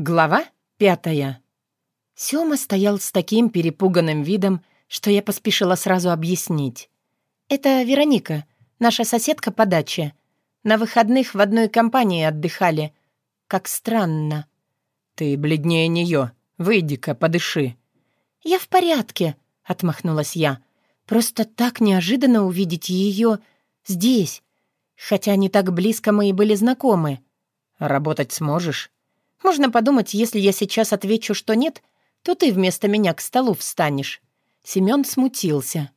Глава пятая. Сёма стоял с таким перепуганным видом, что я поспешила сразу объяснить. «Это Вероника, наша соседка по даче. На выходных в одной компании отдыхали. Как странно». «Ты бледнее неё. Выйди-ка, подыши». «Я в порядке», — отмахнулась я. «Просто так неожиданно увидеть её здесь. Хотя не так близко мы и были знакомы». «Работать сможешь?» Можно подумать, если я сейчас отвечу, что нет, то ты вместо меня к столу встанешь». Семён смутился.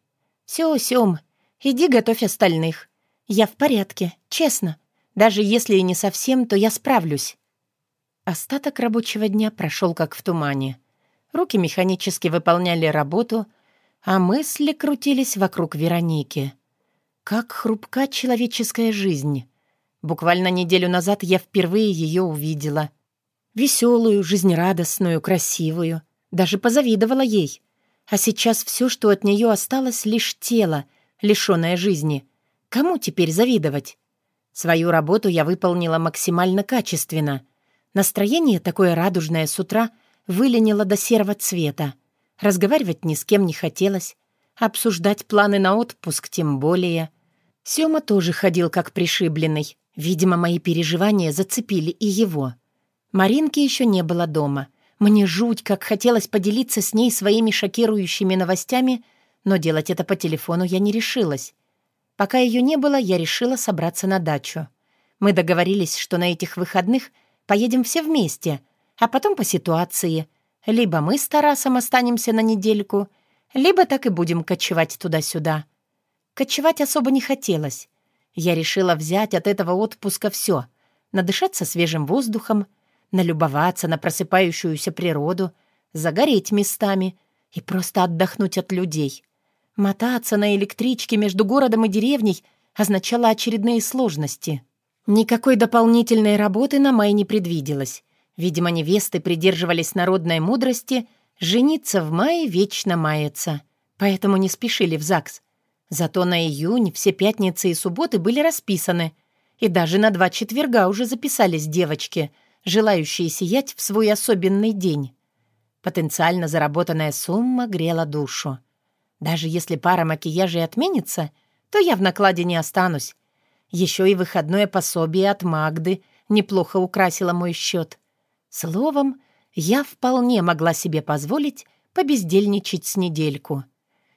«Всё, Сём, иди готовь остальных. Я в порядке, честно. Даже если и не совсем, то я справлюсь». Остаток рабочего дня прошел как в тумане. Руки механически выполняли работу, а мысли крутились вокруг Вероники. Как хрупка человеческая жизнь. Буквально неделю назад я впервые ее увидела — Веселую, жизнерадостную, красивую. Даже позавидовала ей. А сейчас все, что от нее осталось, лишь тело, лишенное жизни. Кому теперь завидовать? Свою работу я выполнила максимально качественно. Настроение такое радужное с утра выленило до серого цвета. Разговаривать ни с кем не хотелось. Обсуждать планы на отпуск тем более. Сёма тоже ходил как пришибленный. Видимо, мои переживания зацепили и его. Маринки еще не было дома. Мне жуть, как хотелось поделиться с ней своими шокирующими новостями, но делать это по телефону я не решилась. Пока ее не было, я решила собраться на дачу. Мы договорились, что на этих выходных поедем все вместе, а потом по ситуации. Либо мы с Тарасом останемся на недельку, либо так и будем кочевать туда-сюда. Кочевать особо не хотелось. Я решила взять от этого отпуска все, надышаться свежим воздухом — налюбоваться на просыпающуюся природу, загореть местами и просто отдохнуть от людей. Мотаться на электричке между городом и деревней означало очередные сложности. Никакой дополнительной работы на май не предвиделось. Видимо, невесты придерживались народной мудрости «жениться в мае вечно мается», поэтому не спешили в ЗАГС. Зато на июнь все пятницы и субботы были расписаны, и даже на два четверга уже записались девочки — желающие сиять в свой особенный день. Потенциально заработанная сумма грела душу. Даже если пара макияжей отменится, то я в накладе не останусь. Еще и выходное пособие от Магды неплохо украсило мой счет. Словом, я вполне могла себе позволить побездельничать с недельку.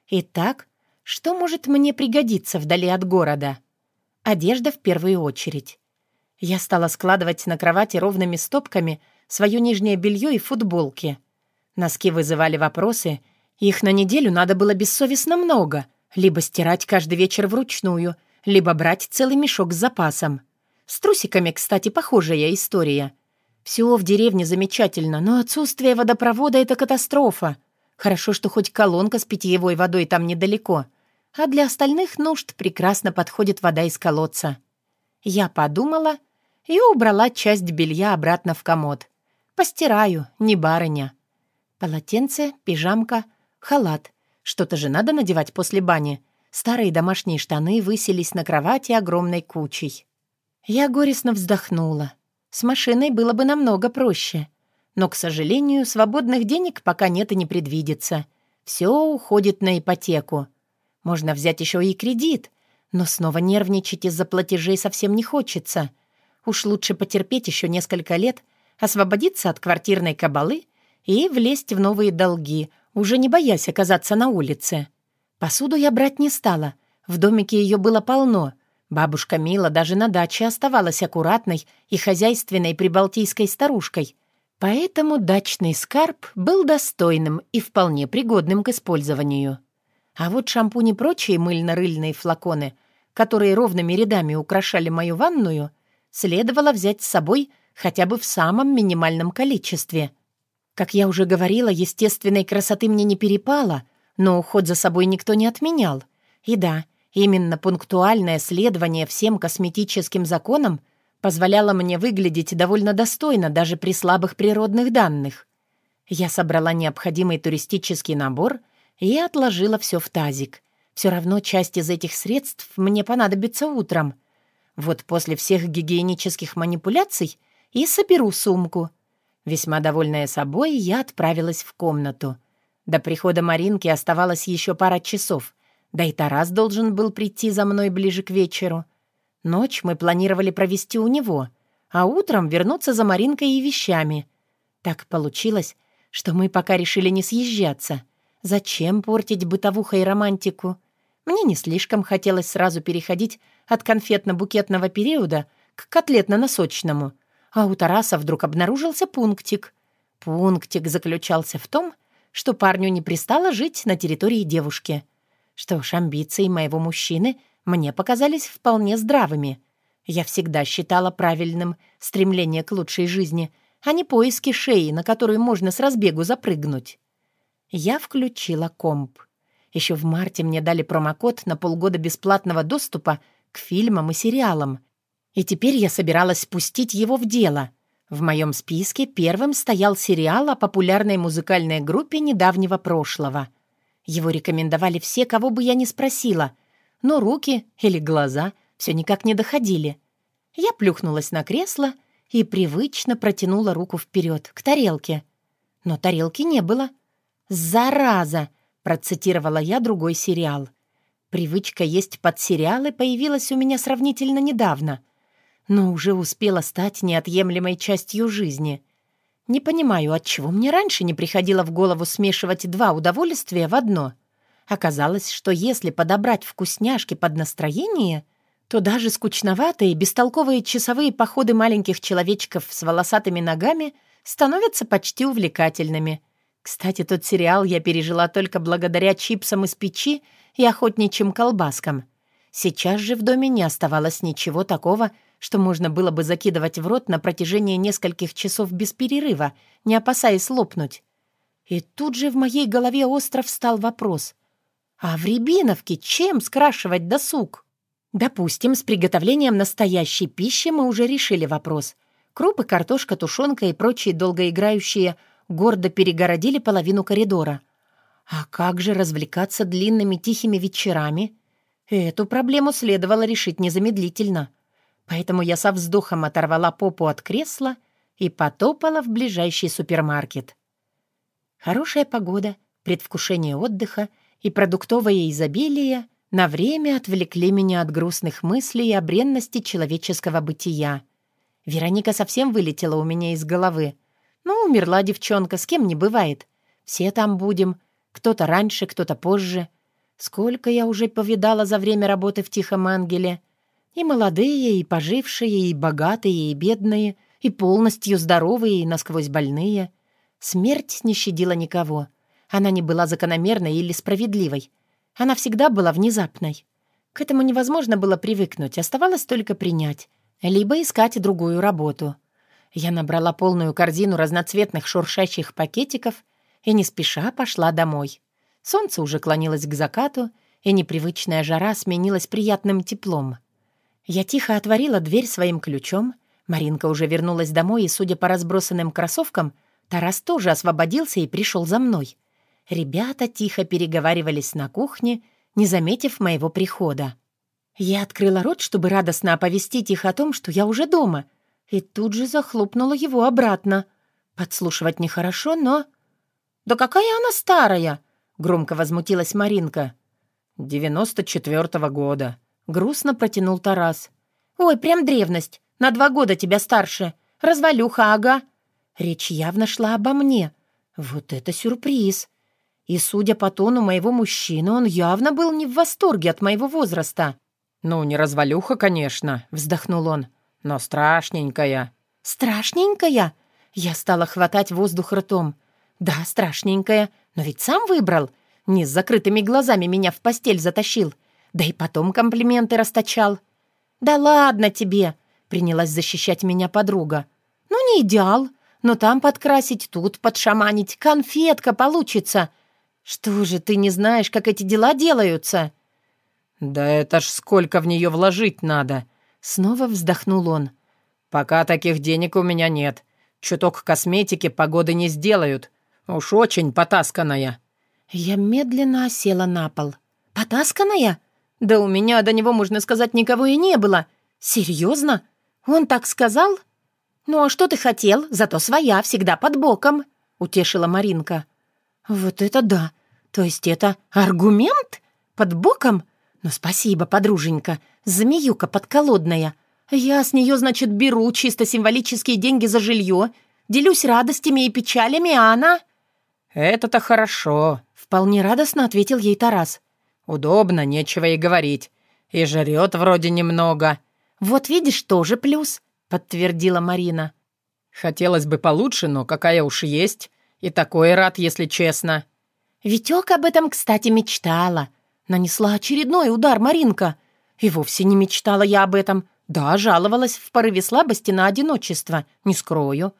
Итак, что может мне пригодиться вдали от города? Одежда в первую очередь. Я стала складывать на кровати ровными стопками свое нижнее белье и футболки. Носки вызывали вопросы, их на неделю надо было бессовестно много, либо стирать каждый вечер вручную, либо брать целый мешок с запасом. С трусиками, кстати, похожая история. Все в деревне замечательно, но отсутствие водопровода — это катастрофа. Хорошо, что хоть колонка с питьевой водой там недалеко. А для остальных нужд прекрасно подходит вода из колодца. Я подумала и убрала часть белья обратно в комод. Постираю, не барыня. Полотенце, пижамка, халат. Что-то же надо надевать после бани. Старые домашние штаны высились на кровати огромной кучей. Я горестно вздохнула. С машиной было бы намного проще. Но, к сожалению, свободных денег пока нет и не предвидится. Все уходит на ипотеку. Можно взять еще и кредит, но снова нервничать из-за платежей совсем не хочется. Уж лучше потерпеть еще несколько лет, освободиться от квартирной кабалы и влезть в новые долги, уже не боясь оказаться на улице. Посуду я брать не стала. В домике ее было полно. Бабушка Мила даже на даче оставалась аккуратной и хозяйственной прибалтийской старушкой. Поэтому дачный скарб был достойным и вполне пригодным к использованию. А вот шампунь и прочие мыльно-рыльные флаконы которые ровными рядами украшали мою ванную, следовало взять с собой хотя бы в самом минимальном количестве. Как я уже говорила, естественной красоты мне не перепало, но уход за собой никто не отменял. И да, именно пунктуальное следование всем косметическим законам позволяло мне выглядеть довольно достойно даже при слабых природных данных. Я собрала необходимый туристический набор и отложила все в тазик. Все равно часть из этих средств мне понадобится утром. Вот после всех гигиенических манипуляций и соберу сумку. Весьма довольная собой, я отправилась в комнату. До прихода Маринки оставалось еще пара часов, да и Тарас должен был прийти за мной ближе к вечеру. Ночь мы планировали провести у него, а утром вернуться за Маринкой и вещами. Так получилось, что мы пока решили не съезжаться. Зачем портить бытовухой романтику? Мне не слишком хотелось сразу переходить от конфетно-букетного периода к котлетно-носочному — а у Тараса вдруг обнаружился пунктик. Пунктик заключался в том, что парню не пристало жить на территории девушки. Что ж, амбиции моего мужчины мне показались вполне здравыми. Я всегда считала правильным стремление к лучшей жизни, а не поиски шеи, на которую можно с разбегу запрыгнуть. Я включила комп. Еще в марте мне дали промокод на полгода бесплатного доступа к фильмам и сериалам. И теперь я собиралась спустить его в дело. В моем списке первым стоял сериал о популярной музыкальной группе недавнего прошлого. Его рекомендовали все, кого бы я ни спросила, но руки или глаза все никак не доходили. Я плюхнулась на кресло и привычно протянула руку вперед, к тарелке. Но тарелки не было. «Зараза!» — процитировала я другой сериал. Привычка есть под сериалы появилась у меня сравнительно недавно — но уже успела стать неотъемлемой частью жизни. Не понимаю, отчего мне раньше не приходило в голову смешивать два удовольствия в одно. Оказалось, что если подобрать вкусняшки под настроение, то даже скучноватые, бестолковые часовые походы маленьких человечков с волосатыми ногами становятся почти увлекательными. Кстати, тот сериал я пережила только благодаря чипсам из печи и охотничьим колбаскам. Сейчас же в доме не оставалось ничего такого, что можно было бы закидывать в рот на протяжении нескольких часов без перерыва, не опасаясь лопнуть. И тут же в моей голове остро встал вопрос. А в Рябиновке чем скрашивать досуг? Допустим, с приготовлением настоящей пищи мы уже решили вопрос. Крупы, картошка, тушенка и прочие долгоиграющие гордо перегородили половину коридора. А как же развлекаться длинными тихими вечерами? Эту проблему следовало решить незамедлительно. Поэтому я со вздохом оторвала попу от кресла и потопала в ближайший супермаркет. Хорошая погода, предвкушение отдыха и продуктовое изобилие на время отвлекли меня от грустных мыслей о бренности человеческого бытия. Вероника совсем вылетела у меня из головы. Ну, умерла девчонка, с кем не бывает. Все там будем. Кто-то раньше, кто-то позже. Сколько я уже повидала за время работы в Тихом Ангеле — и молодые, и пожившие, и богатые, и бедные, и полностью здоровые, и насквозь больные. Смерть не щадила никого. Она не была закономерной или справедливой. Она всегда была внезапной. К этому невозможно было привыкнуть, оставалось только принять. Либо искать другую работу. Я набрала полную корзину разноцветных шуршащих пакетиков и не спеша пошла домой. Солнце уже клонилось к закату, и непривычная жара сменилась приятным теплом. Я тихо отворила дверь своим ключом. Маринка уже вернулась домой, и, судя по разбросанным кроссовкам, Тарас тоже освободился и пришел за мной. Ребята тихо переговаривались на кухне, не заметив моего прихода. Я открыла рот, чтобы радостно оповестить их о том, что я уже дома, и тут же захлопнула его обратно. Подслушивать нехорошо, но... «Да какая она старая!» — громко возмутилась Маринка. «Девяносто четвертого года», Грустно протянул Тарас. «Ой, прям древность. На два года тебя старше. Развалюха, ага». Речь явно шла обо мне. Вот это сюрприз. И, судя по тону моего мужчины, он явно был не в восторге от моего возраста. «Ну, не развалюха, конечно», — вздохнул он, — «но страшненькая». «Страшненькая?» Я стала хватать воздух ртом. «Да, страшненькая, но ведь сам выбрал. Не с закрытыми глазами меня в постель затащил. Да и потом комплименты расточал. «Да ладно тебе!» — принялась защищать меня подруга. «Ну, не идеал, но там подкрасить, тут подшаманить. Конфетка получится. Что же, ты не знаешь, как эти дела делаются?» «Да это ж сколько в нее вложить надо!» Снова вздохнул он. «Пока таких денег у меня нет. Чуток косметики погоды не сделают. Уж очень потасканная». Я медленно осела на пол. «Потасканная? Да у меня до него, можно сказать, никого и не было. Серьезно? Он так сказал? «Ну а что ты хотел? Зато своя, всегда под боком», — утешила Маринка. «Вот это да! То есть это аргумент? Под боком? Ну спасибо, подруженька, змеюка подколодная. Я с нее, значит, беру чисто символические деньги за жилье, делюсь радостями и печалями, а она...» «Это-то хорошо», — вполне радостно ответил ей Тарас. «Удобно, нечего и говорить. И жрет вроде немного». «Вот видишь, тоже плюс», — подтвердила Марина. «Хотелось бы получше, но какая уж есть. И такой рад, если честно». Витек об этом, кстати, мечтала. Нанесла очередной удар Маринка. И вовсе не мечтала я об этом. Да, жаловалась в порыве слабости на одиночество, не скрою.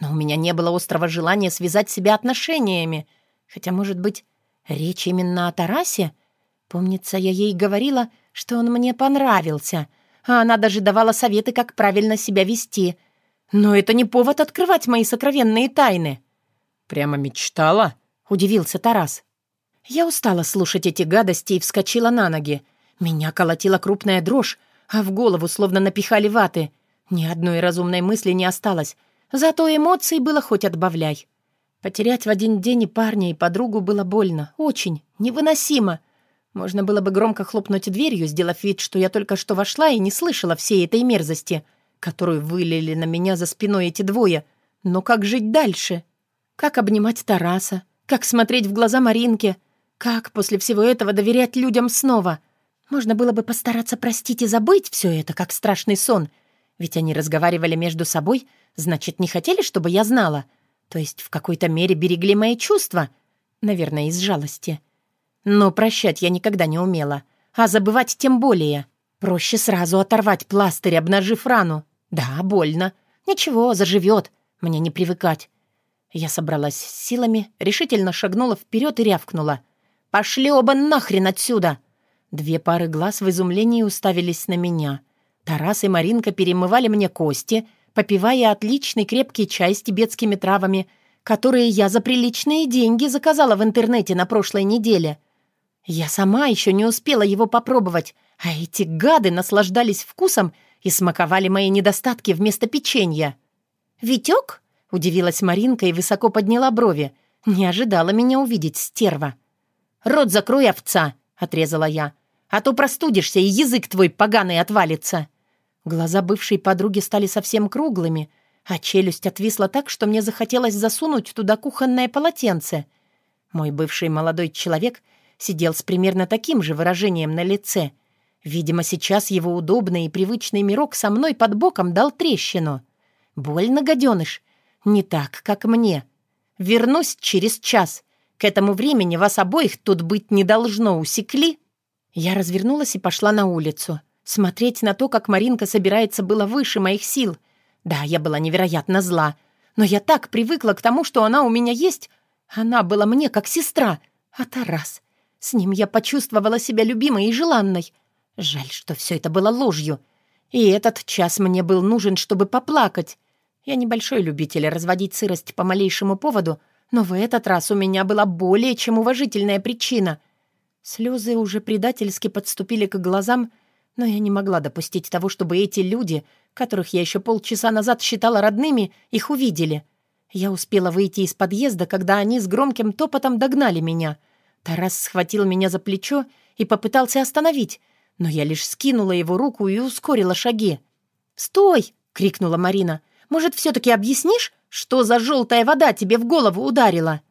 Но у меня не было острого желания связать себя отношениями. Хотя, может быть, речь именно о Тарасе? Помнится, я ей говорила, что он мне понравился, а она даже давала советы, как правильно себя вести. Но это не повод открывать мои сокровенные тайны. «Прямо мечтала?» — удивился Тарас. Я устала слушать эти гадости и вскочила на ноги. Меня колотила крупная дрожь, а в голову словно напихали ваты. Ни одной разумной мысли не осталось. Зато эмоций было хоть отбавляй. Потерять в один день и парня, и подругу было больно. Очень. Невыносимо. Можно было бы громко хлопнуть дверью, сделав вид, что я только что вошла и не слышала всей этой мерзости, которую вылили на меня за спиной эти двое. Но как жить дальше? Как обнимать Тараса? Как смотреть в глаза Маринке? Как после всего этого доверять людям снова? Можно было бы постараться простить и забыть все это, как страшный сон. Ведь они разговаривали между собой, значит, не хотели, чтобы я знала. То есть в какой-то мере берегли мои чувства. Наверное, из жалости. Но прощать я никогда не умела. А забывать тем более. Проще сразу оторвать пластырь, обнажив рану. Да, больно. Ничего, заживет. Мне не привыкать. Я собралась с силами, решительно шагнула вперед и рявкнула. «Пошли оба нахрен отсюда!» Две пары глаз в изумлении уставились на меня. Тарас и Маринка перемывали мне кости, попивая отличный крепкий чай с тибетскими травами, которые я за приличные деньги заказала в интернете на прошлой неделе. Я сама еще не успела его попробовать, а эти гады наслаждались вкусом и смаковали мои недостатки вместо печенья. «Витек?» — удивилась Маринка и высоко подняла брови. Не ожидала меня увидеть, стерва. «Рот закрой, овца!» — отрезала я. «А то простудишься, и язык твой поганый отвалится!» Глаза бывшей подруги стали совсем круглыми, а челюсть отвисла так, что мне захотелось засунуть туда кухонное полотенце. Мой бывший молодой человек сидел с примерно таким же выражением на лице. Видимо, сейчас его удобный и привычный мирок со мной под боком дал трещину. «Больно, гаденыш? Не так, как мне. Вернусь через час. К этому времени вас обоих тут быть не должно, усекли?» Я развернулась и пошла на улицу. Смотреть на то, как Маринка собирается, было выше моих сил. Да, я была невероятно зла. Но я так привыкла к тому, что она у меня есть. Она была мне как сестра. А Тарас... С ним я почувствовала себя любимой и желанной. Жаль, что все это было ложью. И этот час мне был нужен, чтобы поплакать. Я небольшой любитель разводить сырость по малейшему поводу, но в этот раз у меня была более чем уважительная причина. Слезы уже предательски подступили к глазам, но я не могла допустить того, чтобы эти люди, которых я еще полчаса назад считала родными, их увидели. Я успела выйти из подъезда, когда они с громким топотом догнали меня. Тарас схватил меня за плечо и попытался остановить, но я лишь скинула его руку и ускорила шаги. «Стой!» — крикнула Марина. «Может, все-таки объяснишь, что за желтая вода тебе в голову ударила?»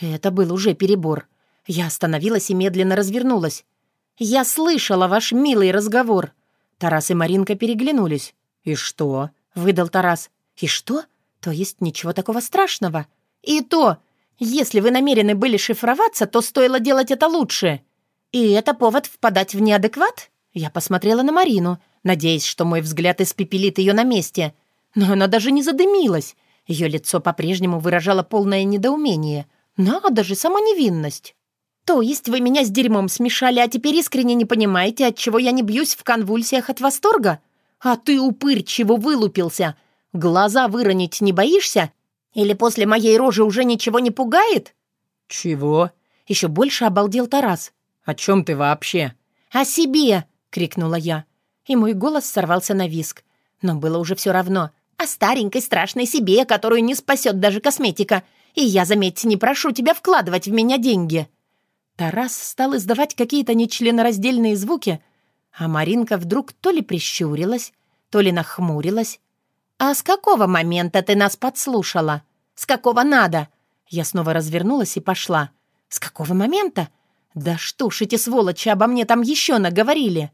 Это был уже перебор. Я остановилась и медленно развернулась. «Я слышала ваш милый разговор». Тарас и Маринка переглянулись. «И что?» — выдал Тарас. «И что? То есть ничего такого страшного?» «И то! Если вы намерены были шифроваться, то стоило делать это лучше. И это повод впадать в неадекват?» Я посмотрела на Марину, надеясь, что мой взгляд испепелит ее на месте. Но она даже не задымилась. Ее лицо по-прежнему выражало полное недоумение. «Надо же, сама невинность!» «То есть вы меня с дерьмом смешали, а теперь искренне не понимаете, отчего я не бьюсь в конвульсиях от восторга? А ты, упырь, чего вылупился? Глаза выронить не боишься? Или после моей рожи уже ничего не пугает?» «Чего?» Еще больше обалдел Тарас. «О чем ты вообще?» «О себе!» — крикнула я. И мой голос сорвался на виск. Но было уже все равно. А старенькой страшной себе, которую не спасет даже косметика. И я, заметьте, не прошу тебя вкладывать в меня деньги». Тарас стал издавать какие-то нечленораздельные звуки, а Маринка вдруг то ли прищурилась, то ли нахмурилась. «А с какого момента ты нас подслушала? С какого надо?» Я снова развернулась и пошла. «С какого момента? Да что ж эти сволочи обо мне там еще наговорили?»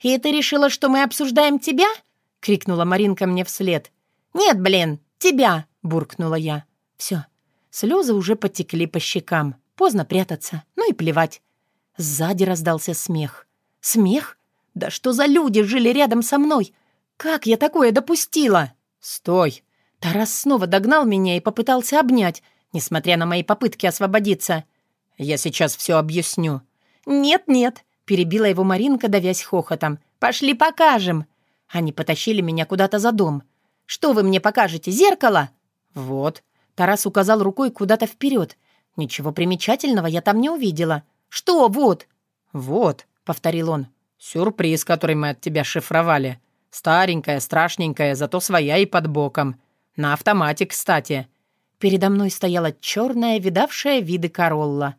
«И ты решила, что мы обсуждаем тебя?» — крикнула Маринка мне вслед. «Нет, блин, тебя!» — буркнула я. «Все, слезы уже потекли по щекам. Поздно прятаться, ну и плевать». Сзади раздался смех. «Смех? Да что за люди жили рядом со мной? Как я такое допустила?» «Стой!» Тарас снова догнал меня и попытался обнять, несмотря на мои попытки освободиться. «Я сейчас все объясню». «Нет-нет», — перебила его Маринка, давясь хохотом. «Пошли покажем». Они потащили меня куда-то за дом. «Что вы мне покажете, зеркало?» «Вот». Тарас указал рукой куда-то вперед. Ничего примечательного я там не увидела. «Что вот?» «Вот», — повторил он. «Сюрприз, который мы от тебя шифровали. Старенькая, страшненькая, зато своя и под боком. На автомате, кстати». Передо мной стояла черная, видавшая виды королла.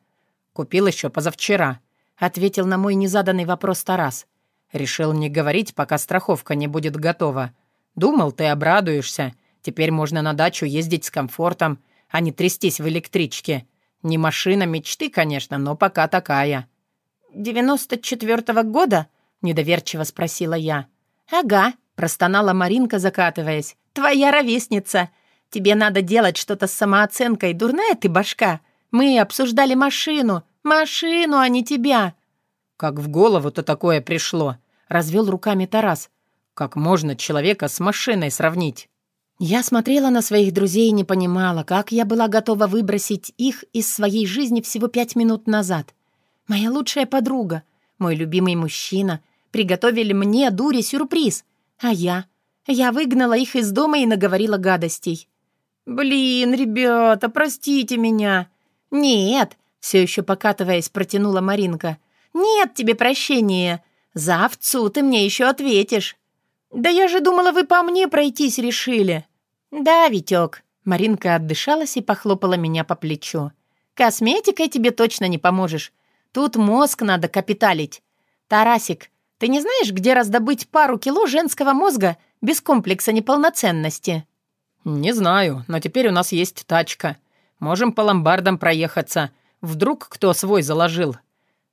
«Купил еще позавчера», — ответил на мой незаданный вопрос Тарас. «Решил не говорить, пока страховка не будет готова. Думал, ты обрадуешься. Теперь можно на дачу ездить с комфортом, а не трястись в электричке. Не машина мечты, конечно, но пока такая». «Девяносто четвертого года?» — недоверчиво спросила я. «Ага», — простонала Маринка, закатываясь. «Твоя ровесница. Тебе надо делать что-то с самооценкой. Дурная ты башка. Мы обсуждали машину. Машину, а не тебя». «Как в голову-то такое пришло?» — развел руками Тарас. «Как можно человека с машиной сравнить?» Я смотрела на своих друзей и не понимала, как я была готова выбросить их из своей жизни всего пять минут назад. Моя лучшая подруга, мой любимый мужчина приготовили мне, дуре, сюрприз. А я? Я выгнала их из дома и наговорила гадостей. «Блин, ребята, простите меня!» «Нет!» — все еще покатываясь, протянула Маринка. «Нет тебе прощения! За овцу ты мне еще ответишь!» «Да я же думала, вы по мне пройтись решили!» «Да, Витек!» Маринка отдышалась и похлопала меня по плечу. «Косметикой тебе точно не поможешь. Тут мозг надо капиталить. Тарасик, ты не знаешь, где раздобыть пару кило женского мозга без комплекса неполноценности?» «Не знаю, но теперь у нас есть тачка. Можем по ломбардам проехаться. Вдруг кто свой заложил?»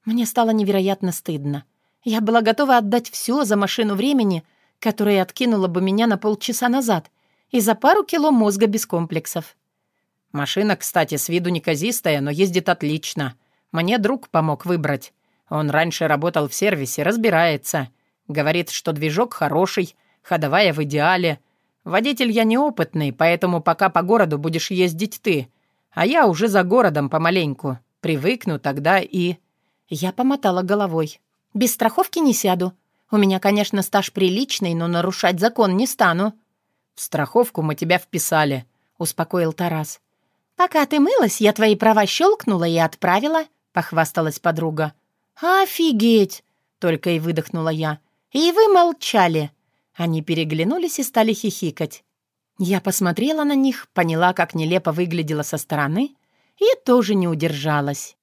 Мне стало невероятно стыдно. Я была готова отдать все за машину времени — которая откинула бы меня на полчаса назад и за пару кило мозга без комплексов. Машина, кстати, с виду неказистая, но ездит отлично. Мне друг помог выбрать. Он раньше работал в сервисе, разбирается. Говорит, что движок хороший, ходовая в идеале. Водитель я неопытный, поэтому пока по городу будешь ездить ты. А я уже за городом помаленьку. Привыкну тогда и... Я помотала головой. Без страховки не сяду. У меня, конечно, стаж приличный, но нарушать закон не стану». «В страховку мы тебя вписали», — успокоил Тарас. «Пока ты мылась, я твои права щелкнула и отправила», — похвасталась подруга. «Офигеть!» — только и выдохнула я. «И вы молчали». Они переглянулись и стали хихикать. Я посмотрела на них, поняла, как нелепо выглядела со стороны, и тоже не удержалась.